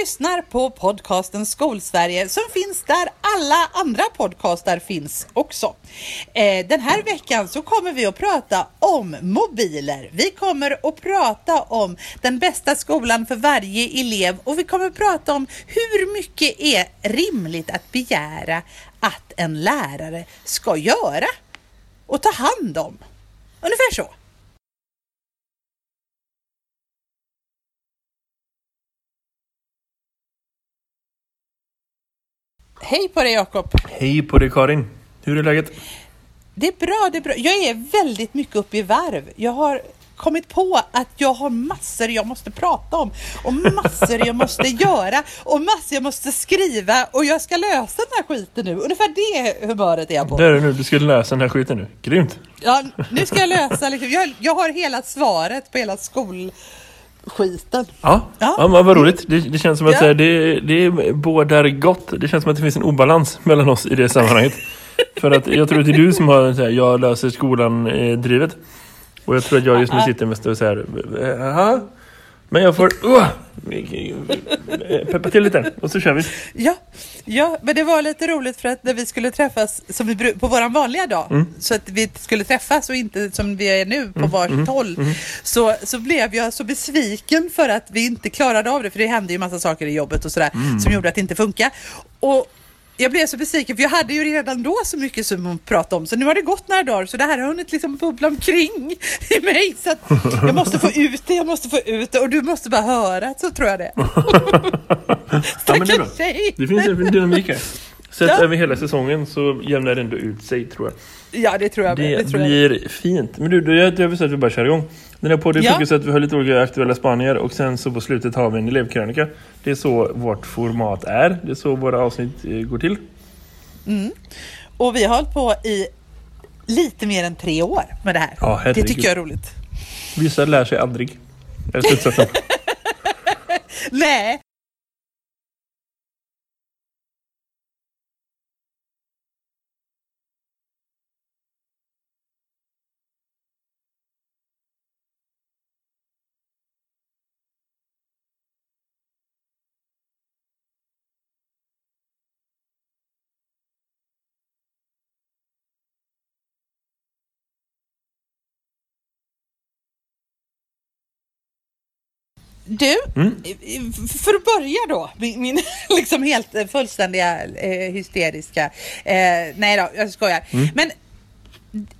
lyssnar på podcasten Skolsverige som finns där alla andra podcastar finns också. Eh, den här veckan så kommer vi att prata om mobiler. Vi kommer att prata om den bästa skolan för varje elev och vi kommer att prata om hur mycket är rimligt att begära att en lärare ska göra och ta hand om. Ungefär så. Hej på dig Jakob! Hej på dig Karin! Hur är läget? Det är bra, det är bra. Jag är väldigt mycket uppe i varv. Jag har kommit på att jag har massor jag måste prata om och massor jag måste göra och massor jag måste skriva och jag ska lösa den här skiten nu. Ungefär det humöret är jag på. Det är det nu, du ska lösa den här skiten nu. Grymt! Ja, nu ska jag lösa liksom. jag, jag har hela svaret på hela skol skiten. Ja, ja. ja vad roligt. Det, det, känns som att ja. det, det bådar gott. Det känns som att det finns en obalans mellan oss i det sammanhanget. För att jag tror att det är du som har så här, jag löser skolan-drivet. och jag tror att jag just nu sitter mest och så här, Aha. Men jag får uh, peppa till lite och så kör vi. Ja, ja, men det var lite roligt för att när vi skulle träffas som vi, på våran vanliga dag mm. så att vi skulle träffas och inte som vi är nu på mm. varsitt mm. håll mm. så, så blev jag så besviken för att vi inte klarade av det för det hände ju massa saker i jobbet och sådär mm. som gjorde att det inte funkar. Och jag blev så besviken för jag hade ju redan då så mycket som hon pratade om så nu har det gått några dagar så det här har hunnit liksom bubbla omkring i mig så att jag måste få ut det, jag måste få ut det och du måste bara höra så tror jag det. Stackars ja, det, tjej! Det finns en dynamik här. Sett ja. över hela säsongen så jämnar det ändå ut sig tror jag. Ja, det tror jag. Det, det tror blir jag. fint. Men du, jag, jag vill säga att vi bara kör igång. Den här podden ja. fokuserar att vi har lite olika aktuella spaningar och sen så på slutet har vi en elevkrönika. Det är så vårt format är. Det är så våra avsnitt eh, går till. Mm. Och vi har hållit på i lite mer än tre år med det här. Ja, det tycker jag är roligt. Vissa lär sig aldrig. Är slutsatsen. Nej, Du, mm. för att börja då, min, min liksom helt fullständiga eh, hysteriska, eh, nej då, jag skojar. Mm. Men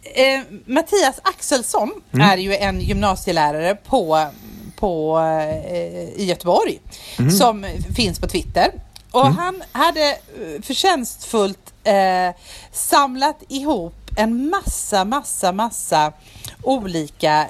eh, Mattias Axelsson mm. är ju en gymnasielärare på, på, eh, i Göteborg mm. som finns på Twitter. Och mm. han hade eh, förtjänstfullt eh, samlat ihop en massa, massa, massa olika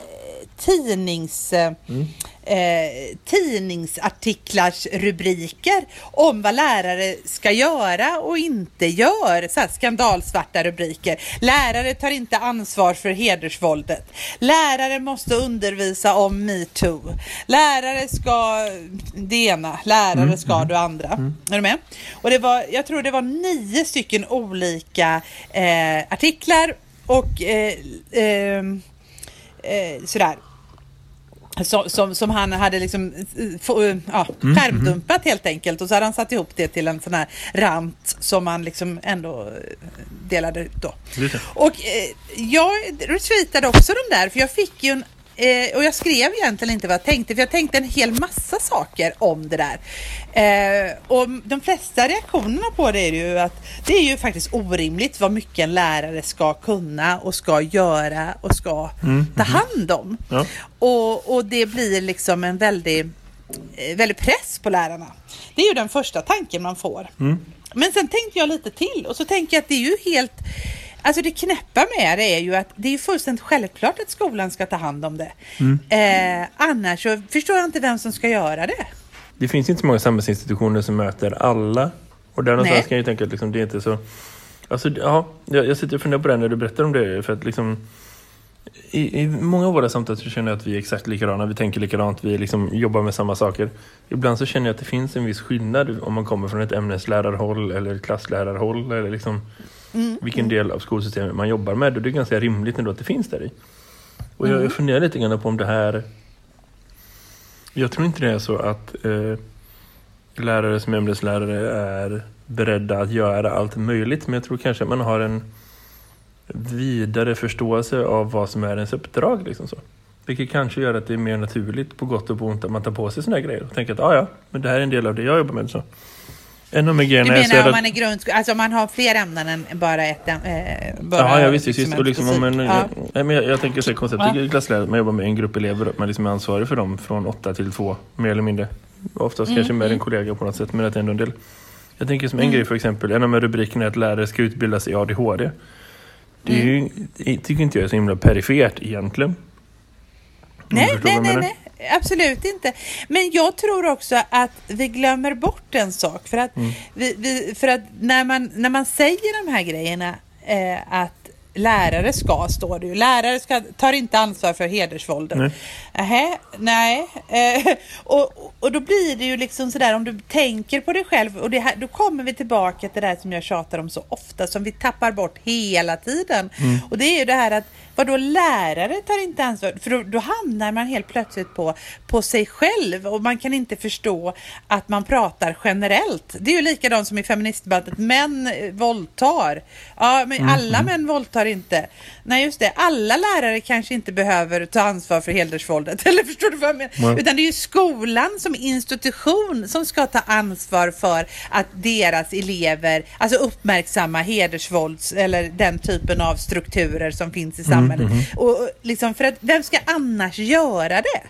tidnings, mm. Eh, tidningsartiklars rubriker om vad lärare ska göra och inte gör. Så här skandalsvarta rubriker. Lärare tar inte ansvar för hedersvåldet. Lärare måste undervisa om metoo. Lärare ska det ena, lärare mm. ska mm. det andra. Mm. Är du med? Och det var, jag tror det var nio stycken olika eh, artiklar och eh, eh, eh sådär som, som, som, han hade liksom få, ja, mm, skärmdumpat mm. helt enkelt och så hade han satt ihop det till en sån här rant som man liksom ändå delade ut då. Och eh, jag retweetade också den där för jag fick ju en Eh, och jag skrev egentligen inte vad jag tänkte, för jag tänkte en hel massa saker om det där. Eh, och de flesta reaktionerna på det är ju att det är ju faktiskt orimligt vad mycket en lärare ska kunna och ska göra och ska mm, ta mhm. hand om. Ja. Och, och det blir liksom en väldig, eh, väldig press på lärarna. Det är ju den första tanken man får. Mm. Men sen tänkte jag lite till och så tänker jag att det är ju helt Alltså det knäppa med det är ju att det är fullständigt självklart att skolan ska ta hand om det. Mm. Eh, annars så förstår jag inte vem som ska göra det. Det finns inte så många samhällsinstitutioner som möter alla. Och där någonstans kan jag ju tänka att liksom, det är inte så... Alltså, ja, jag, jag sitter och funderar på det när du berättar om det. För att liksom, i, I många av våra samtal så känner jag att vi är exakt likadana. Vi tänker likadant, vi liksom jobbar med samma saker. Ibland så känner jag att det finns en viss skillnad om man kommer från ett ämneslärarhåll eller ett klasslärarhåll. Eller liksom, mm. vilken del av skolsystemet man jobbar med. Och det är ganska rimligt ändå att det finns där i. Och jag, jag mm. funderar lite grann på om det här... Jag tror inte det är så att... Eh, lärare som ämneslärare är beredda att göra allt möjligt. Men jag tror kanske att man har en vidare förståelse av vad som är ens uppdrag. Liksom så. Vilket kanske gör att det är mer naturligt på gott och på ont att man tar på sig såna här grejer och tänker att ah, ja, men det här är en del av det jag jobbar med. Så. En av grejerna du menar om man är grundskola, alltså om man har fler ämnen än bara ett äh, bara Ja, ja visst, visst. Och liksom om man, ja. jag, jag, jag tänker så konceptet ja. klasslärare, man jobbar med en grupp elever och man liksom är ansvarig för dem från åtta till två, mer eller mindre. Oftast mm, kanske med mm. en kollega på något sätt, men att det är ändå en del. Jag tänker som en mm. grej för exempel, en av rubrikerna är att lärare ska utbildas i ADHD. Det är ju, tycker inte jag är så himla perifert egentligen. Nej, nej, nej, nej, absolut inte. Men jag tror också att vi glömmer bort en sak. För att, mm. vi, vi, för att när, man, när man säger de här grejerna, eh, att lärare ska, står det ju. Lärare ska, tar inte ansvar för hedersvåldet. Nej. Aha, nej. Eh, och, och då blir det ju liksom sådär om du tänker på dig själv och här, då kommer vi tillbaka till det här som jag tjatar om så ofta som vi tappar bort hela tiden. Mm. Och det är ju det här att Vadå lärare tar inte ansvar? För då, då, hamnar man helt plötsligt på, på sig själv och man kan inte förstå att man pratar generellt. Det är ju likadant som i feministdebatten, män eh, våldtar. Ja, men mm. alla män våldtar inte. Nej, just det. Alla lärare kanske inte behöver ta ansvar för hedersvåldet. Eller förstår du vad jag menar? Mm. Utan det är ju skolan som institution som ska ta ansvar för att deras elever, alltså uppmärksamma hedersvålds eller den typen av strukturer som finns i samhället samhället. Mm, och, liksom, för att vem ska annars göra det?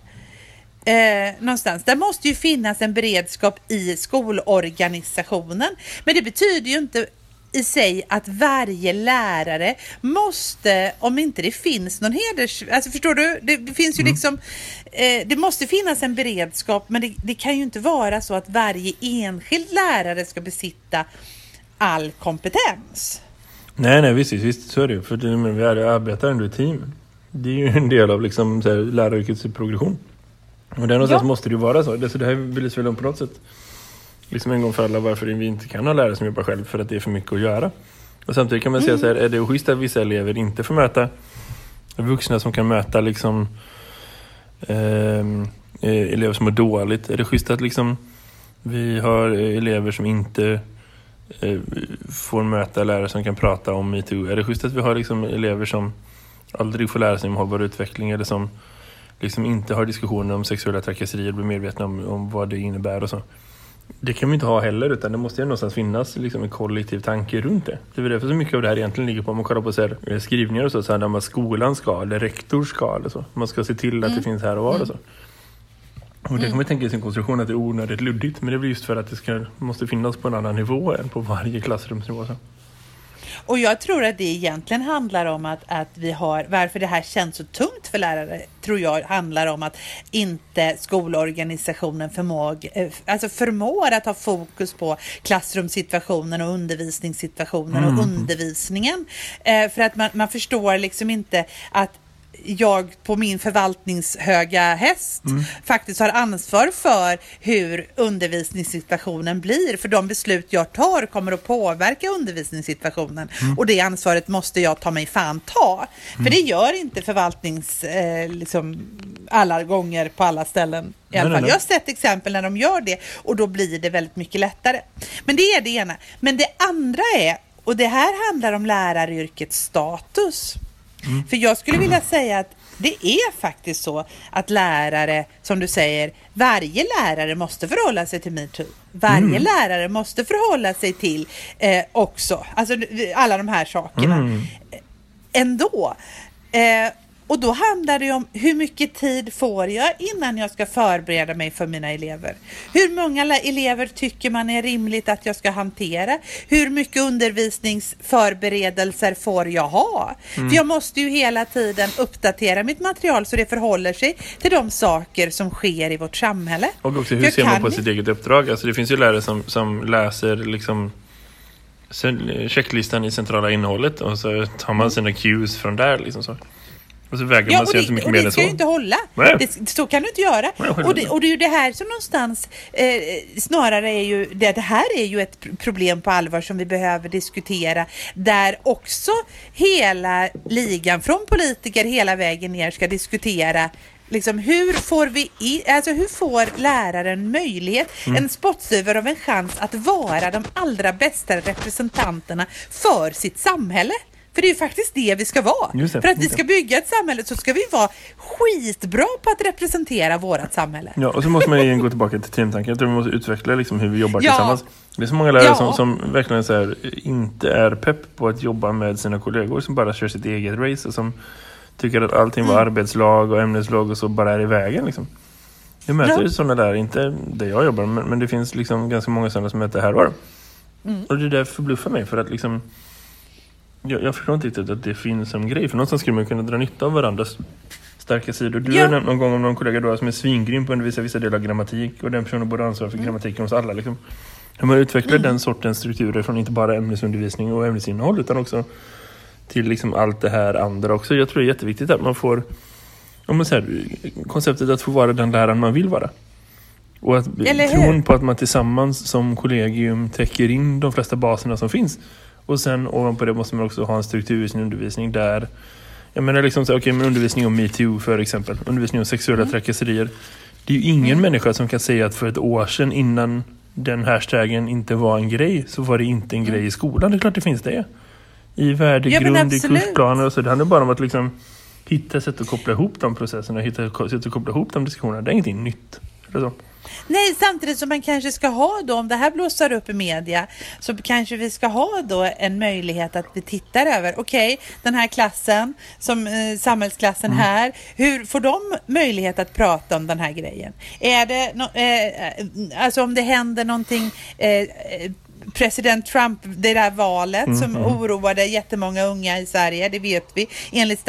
Eh, någonstans. Det måste ju finnas en beredskap i skolorganisationen. Men det betyder ju inte i sig att varje lärare måste, om inte det finns någon heders... Alltså förstår du? Det, det finns ju mm. liksom... Eh, det måste finnas en beredskap men det, det, kan ju inte vara så att varje enskild lärare ska besitta all kompetens. Nej, nej, visst, visst så är det ju. För det, men vi arbetar ändå i team. Det är ju en del av liksom, så här, läraryrkets progression. Och där någonstans ja. måste det ju vara så. Det, så det här belyser väl om på något sätt liksom en gång för alla varför vi inte kan ha lärare som jobbar själv för att det är för mycket att göra. Och samtidigt kan man säga mm. så här, är det schysst att vissa elever inte får möta vuxna som kan möta liksom ehm, eh, elever som mår dåligt? Är det schysst att liksom vi har elever som inte Eh, får möta lärare som kan prata om metoo? Är det schysst att vi har liksom elever som aldrig får lära sig om hållbar utveckling eller som liksom inte har diskussioner om sexuella trakasserier och blir medvetna om, om vad det innebär och så? Det kan vi inte ha heller utan det måste ju någonstans finnas liksom en kollektiv tanke runt det. Det är därför så mycket av det här egentligen ligger på om man kollar på så här, eh, skrivningar och så, så här, där man skolan ska eller rektor ska eller så. Man ska se till att mm. det finns här och var och så. Och det kan man tänka i sin konstruktion att det är onödigt luddigt. Men det blir just för att det ska, måste finnas på en annan nivå än på varje klassrumsnivå. Och jag tror att det egentligen handlar om att, att vi har, varför det här känns så tungt för lärare, tror jag handlar om att inte skolorganisationen förmåg, eh, alltså förmår att ha fokus på klassrumssituationen och undervisningssituationen mm. och undervisningen. Eh, för att man, man förstår liksom inte att jag på min förvaltningshöga häst mm. faktiskt har ansvar för hur undervisningssituationen blir. För de beslut jag tar kommer att påverka undervisningssituationen. Mm. Och det ansvaret måste jag ta mig fan ta. Mm. För det gör inte förvaltnings... Eh, liksom, alla gånger på alla ställen. I alla nej, fall. Nej, nej. Jag har sett exempel när de gör det och då blir det väldigt mycket lättare. Men det är det ena. Men det andra är, och det här handlar om läraryrkets status. Mm. För jag skulle vilja säga att det är faktiskt så att lärare, som du säger, varje lärare måste förhålla sig till metoo. Varje mm. lärare måste förhålla sig till eh, också, alltså alla de här sakerna. Mm. Ändå. Eh, och då handlar det om hur mycket tid får jag innan jag ska förbereda mig för mina elever? Hur många elever tycker man är rimligt att jag ska hantera? Hur mycket undervisningsförberedelser får jag ha? Mm. För jag måste ju hela tiden uppdatera mitt material så det förhåller sig till de saker som sker i vårt samhälle. Och också hur jag ser man på sitt eget uppdrag? Alltså det finns ju lärare som, som läser liksom checklistan i centrala innehållet och så tar man sina cues från där liksom så. Och så väger ja, man sig inte mycket mer än så. Och det ska ju inte hålla. Det, så kan du inte göra. Nej, och, det, och det är ju det här som någonstans eh, snarare är ju, det, det här är ju ett problem på allvar som vi behöver diskutera. Där också hela ligan, från politiker hela vägen ner, ska diskutera Liksom, hur, får vi i, alltså, hur får läraren möjlighet, mm. en spottstyver av en chans att vara de allra bästa representanterna för sitt samhälle? För det är ju faktiskt det vi ska vara. Det, för att vi ska bygga ett samhälle så ska vi vara skitbra på att representera vårt samhälle. Ja, och så måste man igen gå tillbaka till teamtanken. Jag tror vi måste utveckla liksom hur vi jobbar ja. tillsammans. Det är så många lärare ja. som, som verkligen så här, inte är pepp på att jobba med sina kollegor som bara kör sitt eget race och som tycker att allting var mm. arbetslag och ämneslag och så bara är i vägen. Liksom. Jag möter ja. sådana där, inte där jag jobbar, men, men det finns liksom ganska många sådana som möter här var. Mm. Och det där förbluffar mig för att liksom jag, jag förstår inte riktigt att det finns som grej. För någonstans skulle man kunna dra nytta av varandras starka sidor. Du ja. har nämnt någon gång om någon kollega då som är svingrym på att undervisa vissa delar av grammatik. Och den personen borde ansvara för mm. grammatiken hos alla. Liksom. Hur man utvecklar mm. den sortens strukturer från inte bara ämnesundervisning och ämnesinnehåll utan också till liksom allt det här andra också. Jag tror det är jätteviktigt att man får om man säger, konceptet att få vara den läraren man vill vara. Och att tron på att man tillsammans som kollegium täcker in de flesta baserna som finns. Och sen ovanpå det måste man också ha en struktur i sin undervisning där jag menar liksom så, okay, men undervisning om MeToo för exempel. Undervisning om sexuella mm. trakasserier. Det är ju ingen mm. människa som kan säga att för ett år sedan innan den hashtaggen inte var en grej så var det inte en mm. grej i skolan. Det är klart det finns det. I värdegrund, ja, i kursplaner och så. Det handlar bara om att liksom hitta sätt att koppla ihop de processerna, hitta sätt att koppla ihop de diskussionerna. Det är ingenting nytt. Eller så. Nej, samtidigt som man kanske ska ha då, om det här blåsar upp i media, så kanske vi ska ha då en möjlighet att vi tittar över, okej, okay, den här klassen, som eh, samhällsklassen mm. här, hur får de möjlighet att prata om den här grejen? Är det, no, eh, alltså om det händer någonting eh, president Trump, det där valet mm, som mm. oroade jättemånga unga i Sverige, det vet vi enligt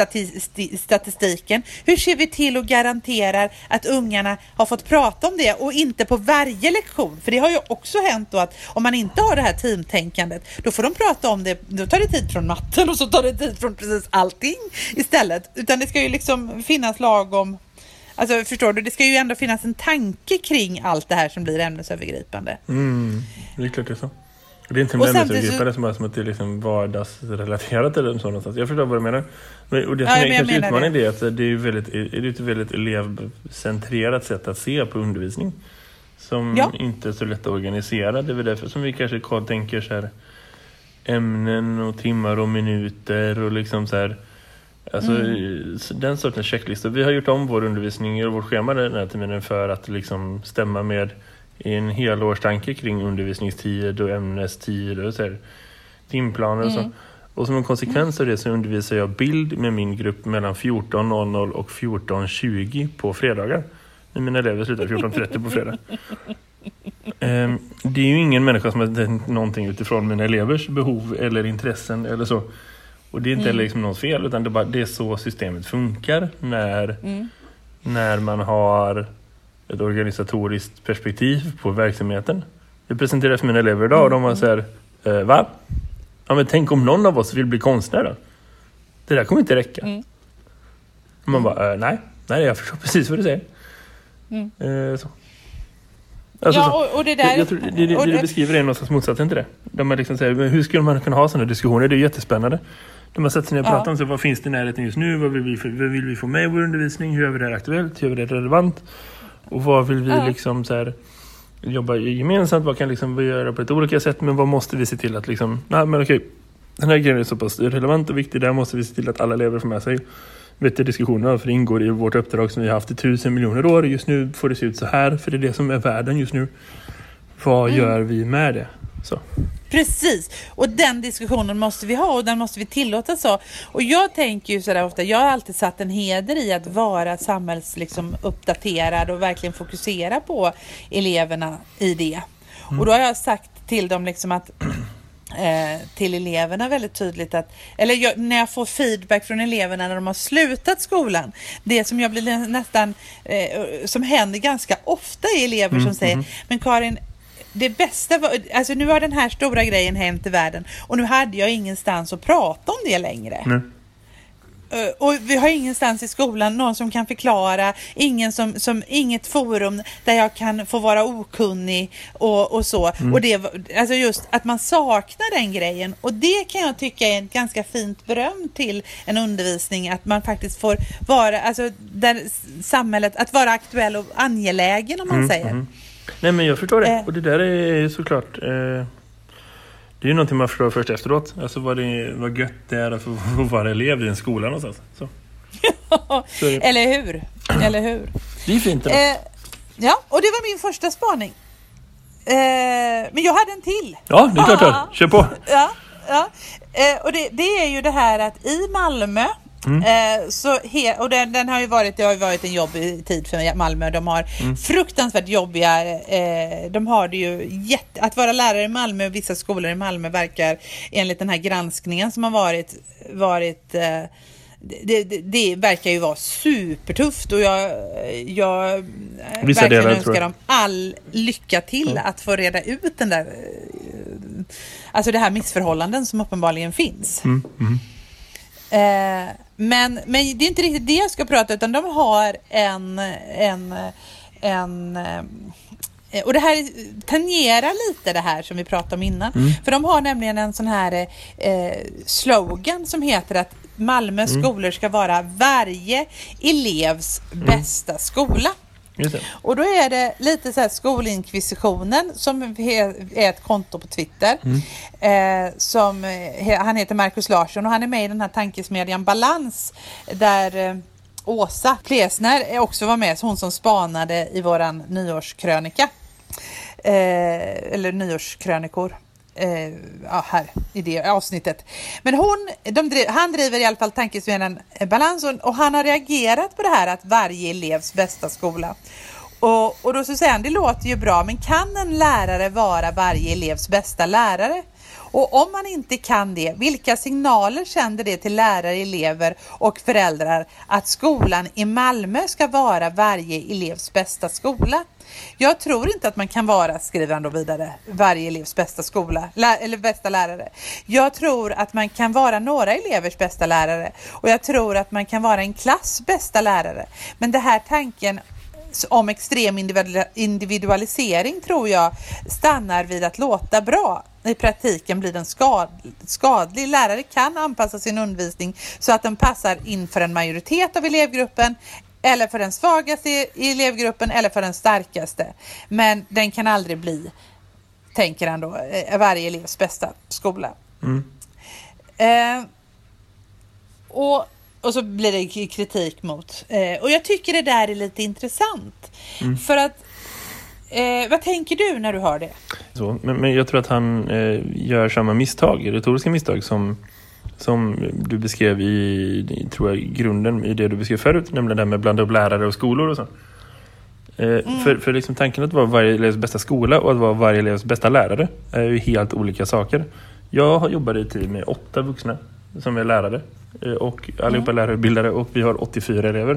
statistiken. Hur ser vi till och garanterar att ungarna har fått prata om det och inte på varje lektion? För det har ju också hänt då att om man inte har det här teamtänkandet, då får de prata om det, då tar det tid från matten och så tar det tid från precis allting istället. Utan det ska ju liksom finnas lagom Alltså förstår du, det ska ju ändå finnas en tanke kring allt det här som blir ämnesövergripande. Mm, det är klart det är så. Det är inte en ämnesövergripande så... som är som att det är liksom vardagsrelaterat eller så någonstans. Jag förstår vad du menar. Och det som ja, är kanske utmaningen det. är att det är, väldigt, är ett väldigt elevcentrerat sätt att se på undervisning. Som ja. inte är så lätt att organisera. Det är väl därför som vi kanske tänker så här ämnen och timmar och minuter och liksom så här Alltså mm. den sortens checklistor. Vi har gjort om vår undervisning och vårt schema den här terminen för att liksom stämma med en helårstanke kring undervisningstid och ämnestid och så här, timplaner och så. Mm. Och som en konsekvens av det så undervisar jag bild med min grupp mellan 14.00 och 14.20 på fredagar. När mina elever slutar 14.30 på fredag. Um, det är ju ingen människa som har tänkt någonting utifrån mina elevers behov eller intressen eller så. Och det är inte mm. liksom något fel utan det är, bara, det är så systemet funkar när, mm. när man har ett organisatoriskt perspektiv på verksamheten. Det presenterade för mina elever idag och de var så här, eh, va? Ja, men tänk om någon av oss vill bli konstnär då? Det där kommer inte räcka. Mm. Man bara, eh, nej, nej, jag förstår precis vad du säger. Mm. Eh, så. Alltså, ja, och, och, det där... Jag, tror, det, det, det, det du beskriver är någonstans motsatsen till det. Där man liksom säger, hur skulle man kunna ha sådana diskussioner? Det är jättespännande. De har satt sig ner och pratat om så, vad finns det i närheten just nu? Vad vill, vi, vad vill vi få med i vår undervisning? Hur gör vi det här aktuellt? Hur vi det relevant? Och vad vill vi ja. liksom så här, jobba gemensamt? Vad kan liksom vi göra på ett olika sätt? Men vad måste vi se till att liksom, nej men okej, den här grejen är så pass relevant och viktig. Där måste vi se till att alla elever får med sig vettiga diskussioner. För det ingår i vårt uppdrag som vi har haft i tusen miljoner år. Just nu får det se ut så här. För det är det som är världen just nu. Vad mm. gör vi med det? Så. Precis, och den diskussionen måste vi ha och den måste vi tillåtas ha. Och jag tänker ju sådär ofta, jag har alltid satt en heder i att vara samhällsuppdaterad liksom, och verkligen fokusera på eleverna i det. Mm. Och då har jag sagt till dem liksom att eh, till eleverna väldigt tydligt att, eller jag, när jag får feedback från eleverna när de har slutat skolan, det som jag blir nästan, eh, som händer ganska ofta är elever mm, som säger, mm. men Karin, det bästa var, alltså nu har den här stora grejen hänt i världen och nu hade jag ingenstans att prata om det längre. Mm. Eh, och vi har ingenstans i skolan någon som kan förklara, ingen som, som, inget forum där jag kan få vara okunnig och, och så. Mm. Och det, alltså just att man saknar den grejen och det kan jag tycka är ett ganska fint beröm till en undervisning, att man faktiskt får vara, alltså där samhället, att vara aktuell och angelägen om man mm, säger. Mm. Nej men jag förstår det, eh. och det där är såklart eh det är ju någonting man förstår först efteråt. Alltså vad, det, vad gött det är att få vara elev i en skola någonstans. Så. så Eller hur? Eller hur? Det är fint. Eh, ja, och det var min första spaning. Eh, men jag hade en till. Ja, det är klart. Kör på. Ja, ja. Eh, och det, det, är ju det här att i Malmö Mm. Eh, så he, och den, den, har ju varit, det har ju varit en jobbig tid för Malmö. De har mm. fruktansvärt jobbiga, eh, de har det ju jätte, att vara lärare i Malmö, vissa skolor i Malmö verkar enligt den här granskningen som har varit, varit eh, det, det, det, verkar ju vara supertufft och jag, jag Vissa verkligen delar, önskar dem all lycka till mm. att få reda ut den där, eh, alltså det här missförhållanden som uppenbarligen finns. Mm. mm. Eh, men, men det är inte riktigt det jag ska prata utan de har en, en, en eh, och det här tangerar lite det här som vi pratade om innan. Mm. För de har nämligen en sån här eh, slogan som heter att Malmö mm. skolor ska vara varje elevs mm. bästa skola. Och då är det lite så här skolinkvisitionen som är ett konto på Twitter. Mm. Eh, som, han heter Markus Larsson och han är med i den här tankesmedjan Balans där eh, Åsa Plesner också var med, hon som spanade i våran nyårskrönika. Eh, eller nyårskrönikor eh, ja, här i det avsnittet. Men hon, driv, han driver i alla fall tankesmedjan eh, Balans och, och, han har reagerat på det här att varje elevs bästa skola. Och, och då så säger han, det låter ju bra, men kan en lärare vara varje elevs bästa lärare? Och om man inte kan det, vilka signaler sänder det till lärare, elever och föräldrar att skolan i Malmö ska vara varje elevs bästa skola? Jag tror inte att man kan vara, skriver han då vidare, varje elevs bästa skola, eller bästa lärare. Jag tror att man kan vara några elevers bästa lärare och jag tror att man kan vara en klass bästa lärare. Men det här tanken om extrem individualisering tror jag stannar vid att låta bra. I praktiken blir den skad, skadlig. Lärare kan anpassa sin undervisning så att den passar inför en majoritet av elevgruppen eller för den svagaste i elevgruppen eller för den starkaste. Men den kan aldrig bli, tänker han då, eh, varje elevs bästa skola. Mm. Eh, och och så blir det kritik mot. Eh, och jag tycker det där är lite intressant. Mm. För att, eh, vad tänker du när du hör det? Så, men, men jag tror att han eh, gör samma misstag, retoriska misstag som, som du beskrev i, tror jag, grunden i det du beskrev förut. Nämligen det här med blanda upp lärare och skolor och så. Eh, mm. För, för liksom tanken att vara varje elevs bästa skola och att vara varje elevs bästa lärare är ju helt olika saker. Jag har jobbat i team med åtta vuxna som är lärare. Eh, och allihopa är lärarutbildade och vi har 84 elever.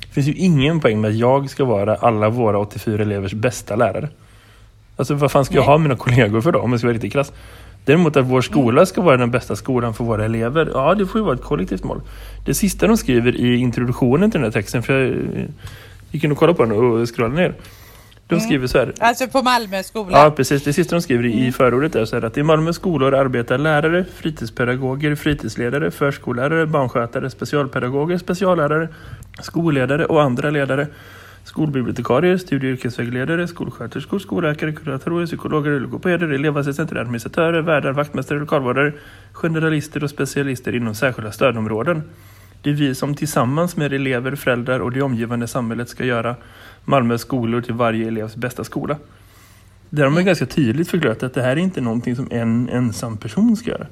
Det finns ju ingen poäng med att jag ska vara alla våra 84 elevers bästa lärare. Alltså vad fan ska Nej. jag ha mina kollegor för då om jag ska vara riktigt krass? Däremot att vår skola ska vara den bästa skolan för våra elever, ja det får ju vara ett kollektivt mål. Det sista de skriver i introduktionen till den här texten, för jag gick in och kollade på den och scrollade ner. De mm. skriver så här. Alltså på Malmö skola? Ja, precis. Det sista de skriver mm. i förordet är så här att i Malmö skolor arbetar lärare, fritidspedagoger, fritidsledare, förskollärare, barnskötare, specialpedagoger, speciallärare, skolledare och andra ledare. Skolbibliotekarier, studie- och yrkesvägledare, skolsköterskor, skolläkare, kuratorer, psykologer, logopeder, elevassistenter, administratörer, värdar, vaktmästare, lokalvårdare, generalister och specialister inom särskilda stödområden. Det är vi som tillsammans med elever, föräldrar och det omgivande samhället ska göra Malmö skolor till varje elevs bästa skola. Där har man ganska tydligt förklarat att det här är inte någonting som en ensam person ska göra.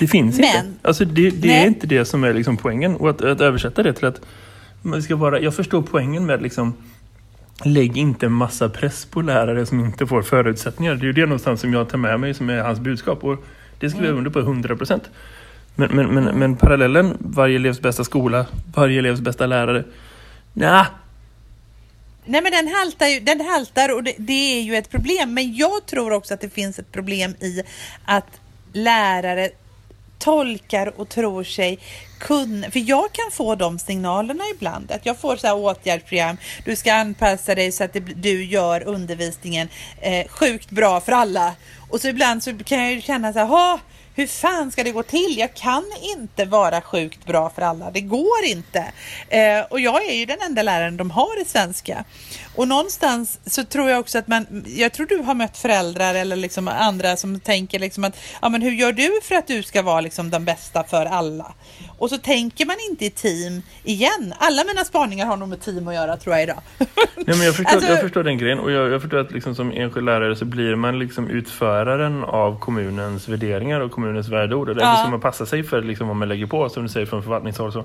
Det finns Men, inte. Alltså det, det är inte det som är liksom poängen. Och att, att, översätta det till att man ska vara... Jag förstår poängen med liksom lägg inte en massa press på lärare som inte får förutsättningar. Det är ju det någonstans som jag tar med mig som är hans budskap. Och det skriver jag mm. under på 100 procent. Men, men, men, men parallellen, varje elevs bästa skola, varje elevs bästa lärare. Nja, Nej men den haltar, ju, den haltar och det, det, är ju ett problem. Men jag tror också att det finns ett problem i att lärare tolkar och tror sig kunna, för jag kan få de signalerna ibland, att jag får så här åtgärdsprogram, du ska anpassa dig så att det, du gör undervisningen eh, sjukt bra för alla. Och så ibland så kan jag ju känna så här, hur fan ska det gå till? Jag kan inte vara sjukt bra för alla. Det går inte. Eh, och jag är ju den enda läraren de har i svenska. Och någonstans så tror jag också att man, jag tror du har mött föräldrar eller liksom andra som tänker liksom att, ja men hur gör du för att du ska vara liksom den bästa för alla? Och så tänker man inte i team igen. Alla mina spaningar har nog med team att göra tror jag idag. Nej, men jag, förstår, alltså, jag förstår den grejen och jag, jag förstår att liksom som enskild lärare så blir man liksom utföraren av kommunens värderingar och kommunens värdeord. Därför ja. ska man passa sig för liksom vad man lägger på som du säger från förvaltningshåll. Så.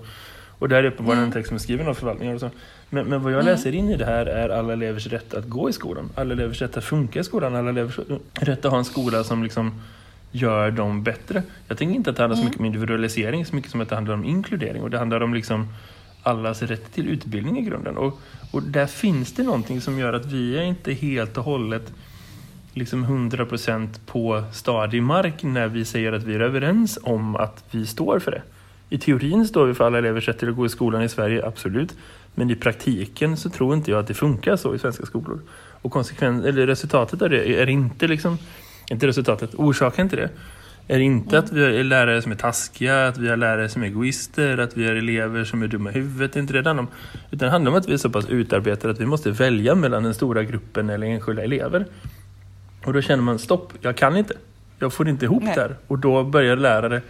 Och där är uppenbarligen mm. en text som är skriven av förvaltningar och så. Men, men vad jag mm. läser in i det här är alla elevers rätt att gå i skolan. Alla elevers rätt att funka i skolan. Alla elevers rätt att ha en skola som liksom gör dem bättre. Jag tänker inte att det handlar så mm. mycket om individualisering så mycket som att det handlar om inkludering och det handlar om liksom allas rätt till utbildning i grunden. Och, och där finns det någonting som gör att vi är inte helt och hållet liksom 100% på stadig mark när vi säger att vi är överens om att vi står för det. I teorin står vi för alla elevers rätt till att gå i skolan i Sverige, absolut. Men i praktiken så tror inte jag att det funkar så i svenska skolor. Och konsekven eller resultatet av det är inte liksom inte resultatet, orsaken till det är inte att vi har lärare som är taskiga, att vi har lärare som är egoister, att vi har elever som är dumma i huvudet. Det är inte det om. Utan det handlar om att vi är så pass utarbetade att vi måste välja mellan den stora gruppen eller enskilda elever. Och då känner man, stopp, jag kan inte. Jag får inte ihop Nej. där. Och då börjar lärare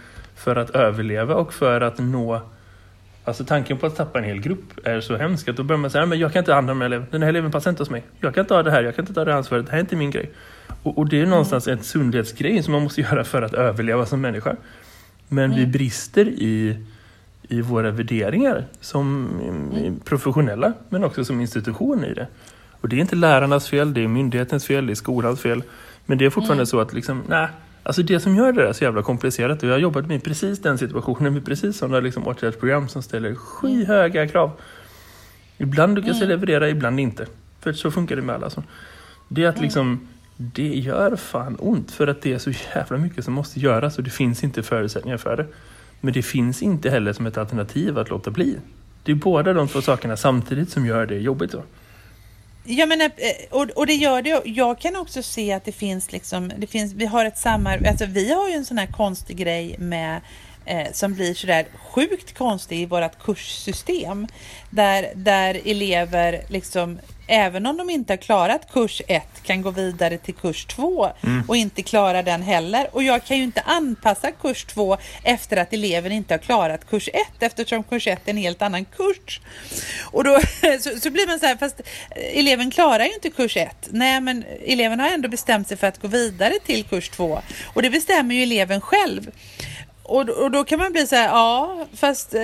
för att överleva och för att nå Alltså tanken på att tappa en hel grupp är så hemsk att då börjar man säga men jag kan inte handla med eleven. Den här eleven passar inte hos mig. Jag kan inte ha det här, jag kan inte ta det ansvaret. Det här är inte min grej. Och, och det är någonstans mm. en sundhetsgrej som man måste göra för att överleva som människa. Men mm. vi brister i, i våra värderingar som mm. professionella men också som institution i det. Och det är inte lärarnas fel, det är myndighetens fel, det är skolans fel. Men det är fortfarande så att liksom, nej, Alltså det som gör det där så jävla komplicerat och jag har jobbat med precis den situationen med precis sådana liksom åtgärdsprogram som ställer skyhöga krav. Ibland lyckas jag mm. leverera, ibland inte. För så funkar det med alla. Det är att mm. liksom det gör fan ont för att det är så jävla mycket som måste göras och det finns inte förutsättningar för det. Men det finns inte heller som ett alternativ att låta bli. Det är båda de två sakerna samtidigt som gör det jobbigt. Då. Jag menar, eh, och, och det gör det. Jag kan också se att det finns liksom, det finns, vi har ett samarbete, alltså vi har ju en sån här konstig grej med eh, som blir sådär sjukt konstig i vårt kurssystem. Där, där elever liksom även om de inte har klarat kurs 1 kan gå vidare till kurs 2 mm. och inte klara den heller. Och jag kan ju inte anpassa kurs 2 efter att eleven inte har klarat kurs 1 eftersom kurs 1 är en helt annan kurs. Och då så, så blir man så här, fast eleven klarar ju inte kurs 1. Nej, men eleven har ändå bestämt sig för att gå vidare till kurs 2 och det bestämmer ju eleven själv. Och, och då kan man bli så här, ja, fast eh,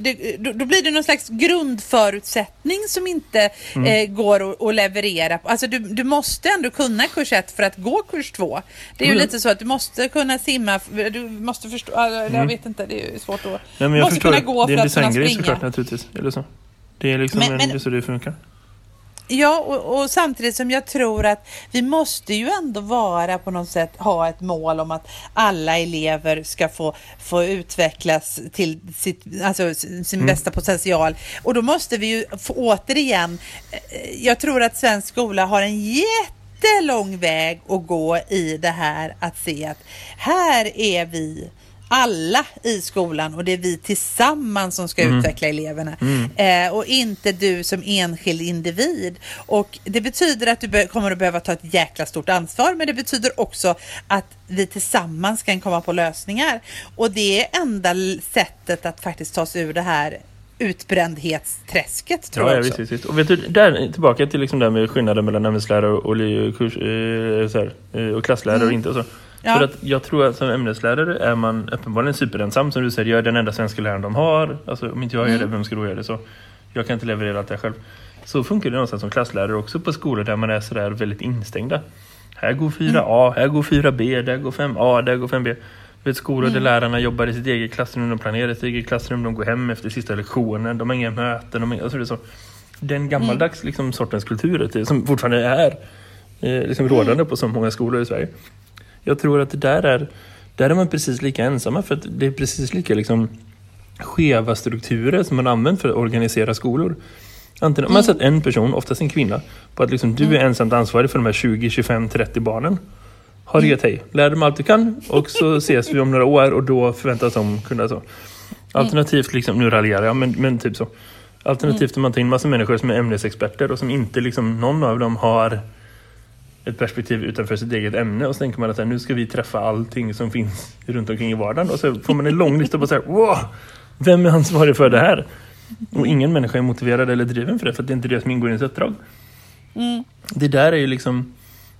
det, då, då, blir det någon slags grundförutsättning som inte mm. eh, går att, att leverera. Alltså du, du måste ändå kunna kurs 1 för att gå kurs 2. Det är ju mm. lite så att du måste kunna simma, du måste förstå, mm. jag vet inte, det är svårt att... Nej, men jag måste förstår, kunna gå för att kunna springa. Det är en designgrej såklart naturligtvis, eller så. Det är liksom men, en, men, så det funkar. Ja, och, och, samtidigt som jag tror att vi måste ju ändå vara på något sätt ha ett mål om att alla elever ska få, få utvecklas till sitt, alltså sin mm. bästa potential. Och då måste vi ju få, återigen, eh, jag tror att svensk skola har en jättelång väg att gå i det här att se att här är vi alla i skolan och det är vi tillsammans som ska mm. utveckla eleverna mm. eh, och inte du som enskild individ. Och det betyder att du kommer att behöva ta ett jäkla stort ansvar men det betyder också att vi tillsammans kan komma på lösningar. Och det är enda sättet att faktiskt ta sig ur det här utbrändhetsträsket tror ja, jag också. Ja, visst, visst. Och vet du, där, tillbaka till liksom det här med skillnaden mellan ämneslärare och, och, kurs, eh, här, eh, och klasslärare mm. och inte och så. Ja. För att jag tror att som ämneslärare är man uppenbarligen superensam som du säger. Jag är den enda svenska läraren de har. Alltså om inte jag gör det, mm. vem ska då göra det? Så jag kan inte leverera allt det själv. Så funkar det någonstans som klasslärare också på skolor där man är sådär väldigt instängda. Här går 4A, mm. här går 4B, där går 5A, där går 5B. Vet skolor mm. där lärarna jobbar i sitt eget klassrum, de planerar sitt eget klassrum, de går hem efter sista lektionen, de har inga möten. De har, alltså det är så. Den gammaldags mm. liksom, sortens kultur som fortfarande är eh, liksom, rådande på så många skolor i Sverige jag tror att det där är Där är man precis lika ensamma för att det är precis lika liksom skeva strukturer som man använt för att organisera skolor. Antingen om man mm. satt en person, oftast en kvinna, på att liksom, du är mm. ensamt ansvarig för de här 20, 25, 30 barnen. Ha det hej. Lär dem allt du kan och så ses vi om några år och då förväntas de kunna så. Alternativt, liksom, nu raljerar jag, men, men typ så. Alternativt om man tar in massa människor som är ämnesexperter och som inte liksom, någon av dem har ett perspektiv utanför sitt eget ämne och så tänker man att här, nu ska vi träffa allting som finns runt omkring i vardagen och så får man en lång lista på så här, wow, vem är ansvarig för det här? Och ingen människa är motiverad eller driven för det för det är inte det som ingår i ens uppdrag. Mm. Det där är ju liksom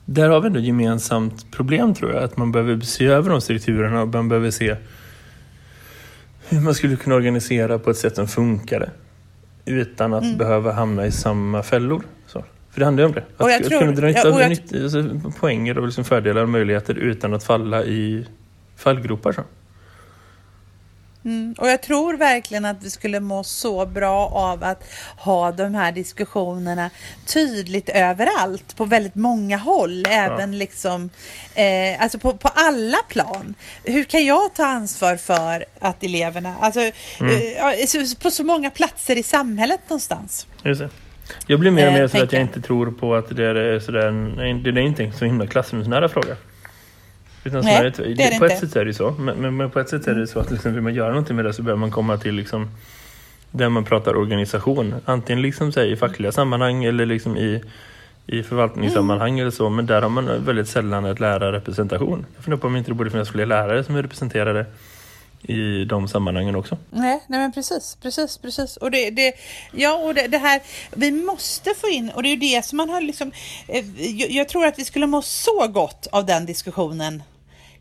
där har vi ändå ett gemensamt problem tror jag. Att man behöver se över de strukturerna och man behöver se hur man skulle kunna organisera på ett sätt som funkar utan att mm. behöva hamna i samma fällor. Så. För det handlar ju om det. Att, och jag tror, kunna dra nytta av ja, alltså, poänger och liksom fördelar och möjligheter utan att falla i fallgropar. Så. Mm. Och jag tror verkligen att vi skulle må så bra av att ha de här diskussionerna tydligt överallt på väldigt många håll, även ja. liksom eh, alltså på, på alla plan. Hur kan jag ta ansvar för att eleverna, alltså mm. eh, på så många platser i samhället någonstans. Just det. Jag blir mer och mer eh, så att jag inte tror på att det är sådär, nej, det är inte så himla klassrumsnära fråga. Utan Nej, det, det är det på inte. ett sätt är det så. Men, men, men, på ett sätt är det så att liksom, vill man göra någonting med det så behöver man komma till liksom, där man pratar organisation. Antingen liksom, här, i fackliga sammanhang eller liksom i, i förvaltningssammanhang mm. eller så. Men där har man väldigt sällan ett lärarrepresentation. Jag funderar på om inte det borde finnas fler lärare som är representerade i de sammanhangen också. Nej, nej men precis, precis, precis. Och det, det ja, och det, det, här, vi måste få in, och det är ju det som man har liksom, eh, jag, jag tror att vi skulle må så gott av den diskussionen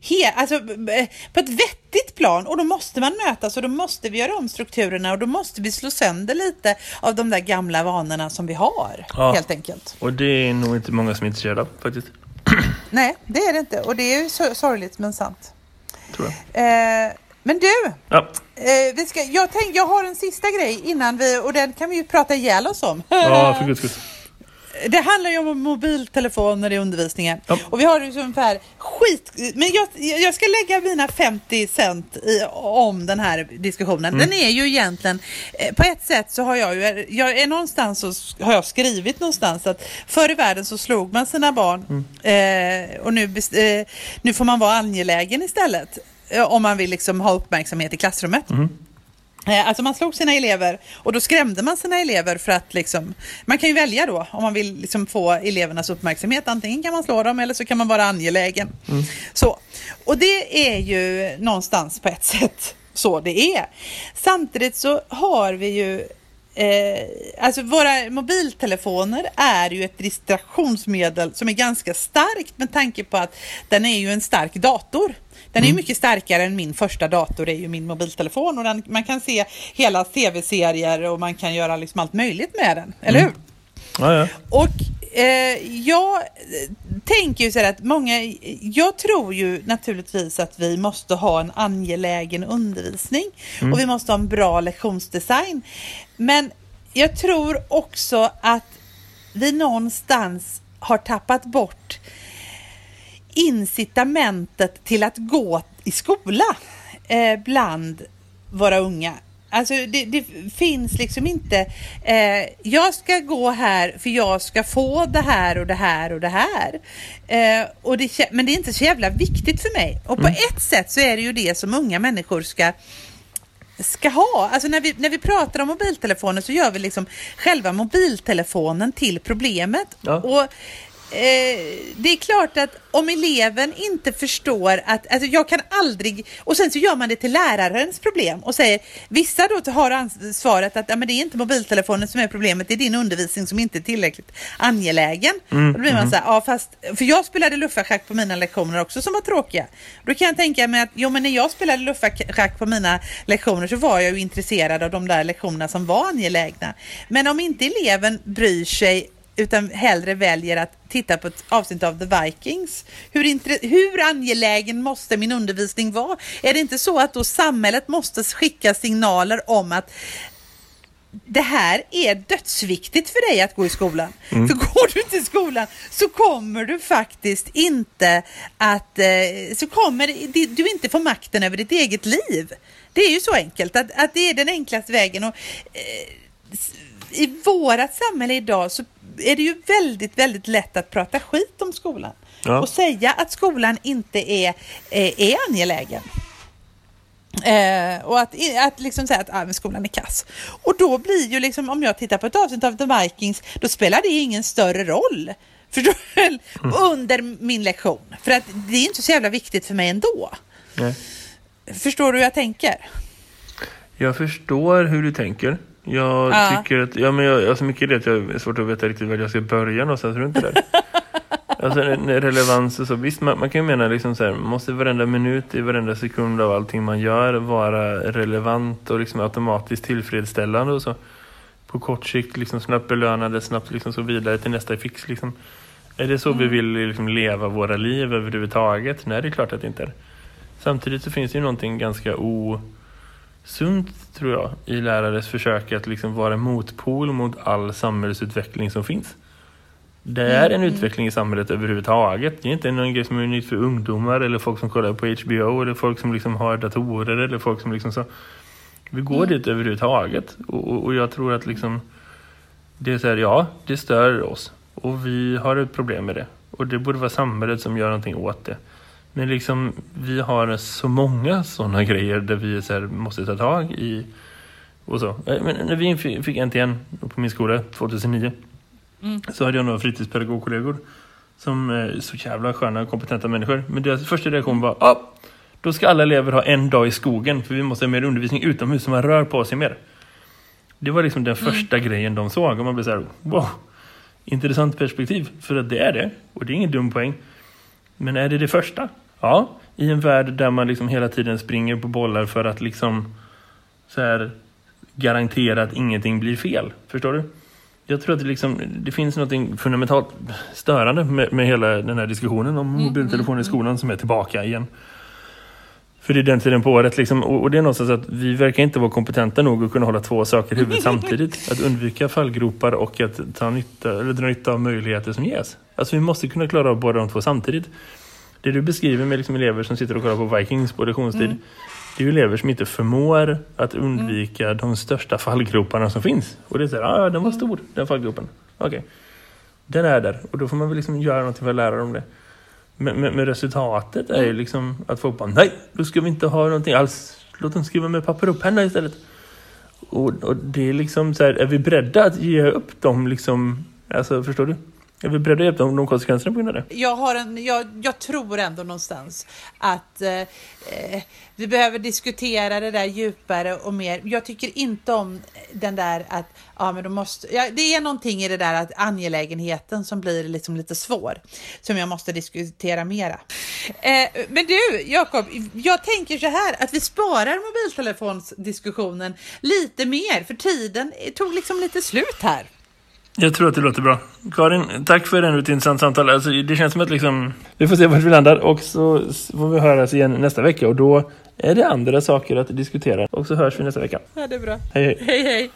He, alltså, eh, på ett vettigt plan och då måste man mötas och då måste vi göra om strukturerna och då måste vi slå sönder lite av de där gamla vanorna som vi har ja. helt enkelt. Och det är nog inte många som är intresserade av faktiskt. Nej, det är det inte och det är ju sorgligt men sant. Tror jag. Eh, men du, ja. eh, vi ska, jag, tänk, jag har en sista grej innan vi, och den kan vi ju prata ihjäl oss om. Ja, för guds skull. Det handlar ju om mobiltelefoner i undervisningen. Ja. Och vi har ju ungefär skit... Men jag, jag ska lägga mina 50 cent i, om den här diskussionen. Mm. Den är ju egentligen... Eh, på ett sätt så har jag ju... Jag är någonstans så har jag skrivit någonstans att förr i världen så slog man sina barn mm. eh, och nu, eh, nu får man vara angelägen istället. Eh, om man vill liksom ha uppmärksamhet i klassrummet. Mm. Alltså man slog sina elever och då skrämde man sina elever för att liksom, man kan ju välja då om man vill liksom få elevernas uppmärksamhet. Antingen kan man slå dem eller så kan man vara angelägen. Mm. Så, och det är ju någonstans på ett sätt så det är. Samtidigt så har vi ju Eh, alltså våra mobiltelefoner är ju ett distraktionsmedel som är ganska starkt med tanke på att den är ju en stark dator. Den är mm. mycket starkare än min första dator, det är ju min mobiltelefon och den, man kan se hela tv-serier och man kan göra liksom allt möjligt med den, eller mm. hur? Ja, ja. Och eh, jag tänker ju så här att många, jag tror ju naturligtvis att vi måste ha en angelägen undervisning mm. och vi måste ha en bra lektionsdesign. Men jag tror också att vi någonstans har tappat bort incitamentet till att gå i skola eh, bland våra unga. Alltså det, det, finns liksom inte, eh, jag ska gå här för jag ska få det här och det här och det här. Eh, och det, men det är inte så jävla viktigt för mig. Och på mm. ett sätt så är det ju det som unga människor ska ska ha. Alltså när vi, när vi pratar om mobiltelefoner så gör vi liksom själva mobiltelefonen till problemet. Ja. Och Eh, det är klart att om eleven inte förstår att, alltså jag kan aldrig, och sen så gör man det till lärarens problem och säger, vissa då har svaret att ja, men det är inte mobiltelefonen som är problemet, det är din undervisning som inte är tillräckligt angelägen. Mm, då blir man mm. så här, ja fast, för jag spelade luffarschack på mina lektioner också som var tråkiga. Då kan jag tänka mig att, jo men när jag spelade luffarschack på mina lektioner så var jag ju intresserad av de där lektionerna som var angelägna. Men om inte eleven bryr sig utan hellre väljer att titta på ett avsnitt av The Vikings. Hur, hur angelägen måste min undervisning vara? Är det inte så att då samhället måste skicka signaler om att det här är dödsviktigt för dig att gå i skolan. Mm. För går du inte i skolan så kommer du faktiskt inte att, eh, så kommer du inte få makten över ditt eget liv. Det är ju så enkelt att, att det är den enklaste vägen. Och, eh, I vårat samhälle idag så är det ju väldigt, väldigt lätt att prata skit om skolan. Ja. Och säga att skolan inte är, är, är angelägen. Eh, och att, att liksom säga att ah, skolan är kass. Och då blir ju liksom, om jag tittar på ett avsnitt av The Vikings, då spelar det ingen större roll. Förstår mm. Under min lektion. För att det är inte så jävla viktigt för mig ändå. Nej. Förstår du hur jag tänker? Jag förstår hur du tänker. Jag ja. tycker att, ja men jag, alltså mycket är det att jag är svårt att veta riktigt var jag ska börja någonstans runt det där. Alltså relevans och så. Visst, man, man kan ju mena liksom så här, måste varenda minut i varenda sekund av allting man gör vara relevant och liksom automatiskt tillfredsställande och så. På kort sikt liksom snabbt belönande, snabbt liksom så vidare till nästa fix liksom. Är det så mm. vi vill liksom leva våra liv överhuvudtaget? Nej, det är klart att det inte är. Samtidigt så finns det ju någonting ganska osunt, tror jag, i lärares försök att liksom vara motpol mot all samhällsutveckling som finns. Det är en mm. utveckling i samhället överhuvudtaget. Det är inte någon grej som är nytt för ungdomar eller folk som kollar på HBO eller folk som liksom har datorer eller folk som liksom så. Vi går mm. dit överhuvudtaget och, och jag tror att liksom det är så här, ja, det stör oss och vi har ett problem med det och det borde vara samhället som gör någonting åt det. Men liksom vi har så många sådana grejer där vi så här, måste ta tag i och så. Men när vi fick NTN på min skola 2009 Mm. Så hade jag några fritidspedagogkollegor som är så jävla sköna och kompetenta människor. Men deras första reaktion var ah, då ska alla elever ha en dag i skogen för vi måste ha mer undervisning utomhus så man rör på sig mer. Det var liksom den mm. första grejen de såg och man blev så här, wow, intressant perspektiv för att det är det och det är ingen dum poäng. Men är det det första? Ja, i en värld där man liksom hela tiden springer på bollar för att liksom så här garantera att ingenting blir fel. Förstår du? jag tror att det, liksom, det finns något fundamentalt störande med, med hela den här diskussionen om mm, mobiltelefoner i mm, skolan som är tillbaka igen. För det är den tiden på året. Liksom, och, och, det är någonstans att vi verkar inte vara kompetenta nog att kunna hålla två saker i huvudet samtidigt. Att undvika fallgropar och att ta nytta, eller dra nytta av möjligheter som ges. Alltså vi måste kunna klara av båda de två samtidigt. Det du beskriver med liksom elever som sitter och kollar på Vikings på lektionstid. Mm det är ju elever som inte förmår att undvika mm. de största fallgroparna som finns. Och det är så här, ah, den var stor, den fallgropen. Okej. Okay. Den är där. Och då får man väl liksom göra någonting för att lära dem det. Men, men, men resultatet är ju liksom att folk bara, nej, då ska vi inte ha någonting alls. Låt dem skriva med papper och penna istället. Och, och det är liksom så här, är vi beredda att ge upp dem liksom, alltså förstår du? Är vi beredda att hjälpa de konsekvenserna på grund av det? Jag, har en, jag, jag tror ändå någonstans att eh, eh, vi behöver diskutera det där djupare och mer. Jag tycker inte om den där att ja, men då måste, ja, det är någonting i det där att angelägenheten som blir liksom lite svår som jag måste diskutera mera. Eh, men du Jakob, jag tänker så här att vi sparar mobiltelefonsdiskussionen lite mer för tiden tog liksom lite slut här. Jag tror att det låter bra. Karin, tack för ännu ett intressant samtal. Alltså, det känns som att liksom, vi får se vart vi landar och så får vi höras igen nästa vecka och då är det andra saker att diskutera. Och så hörs vi nästa vecka. Ja, det är bra. Hej, hej. hej, hej.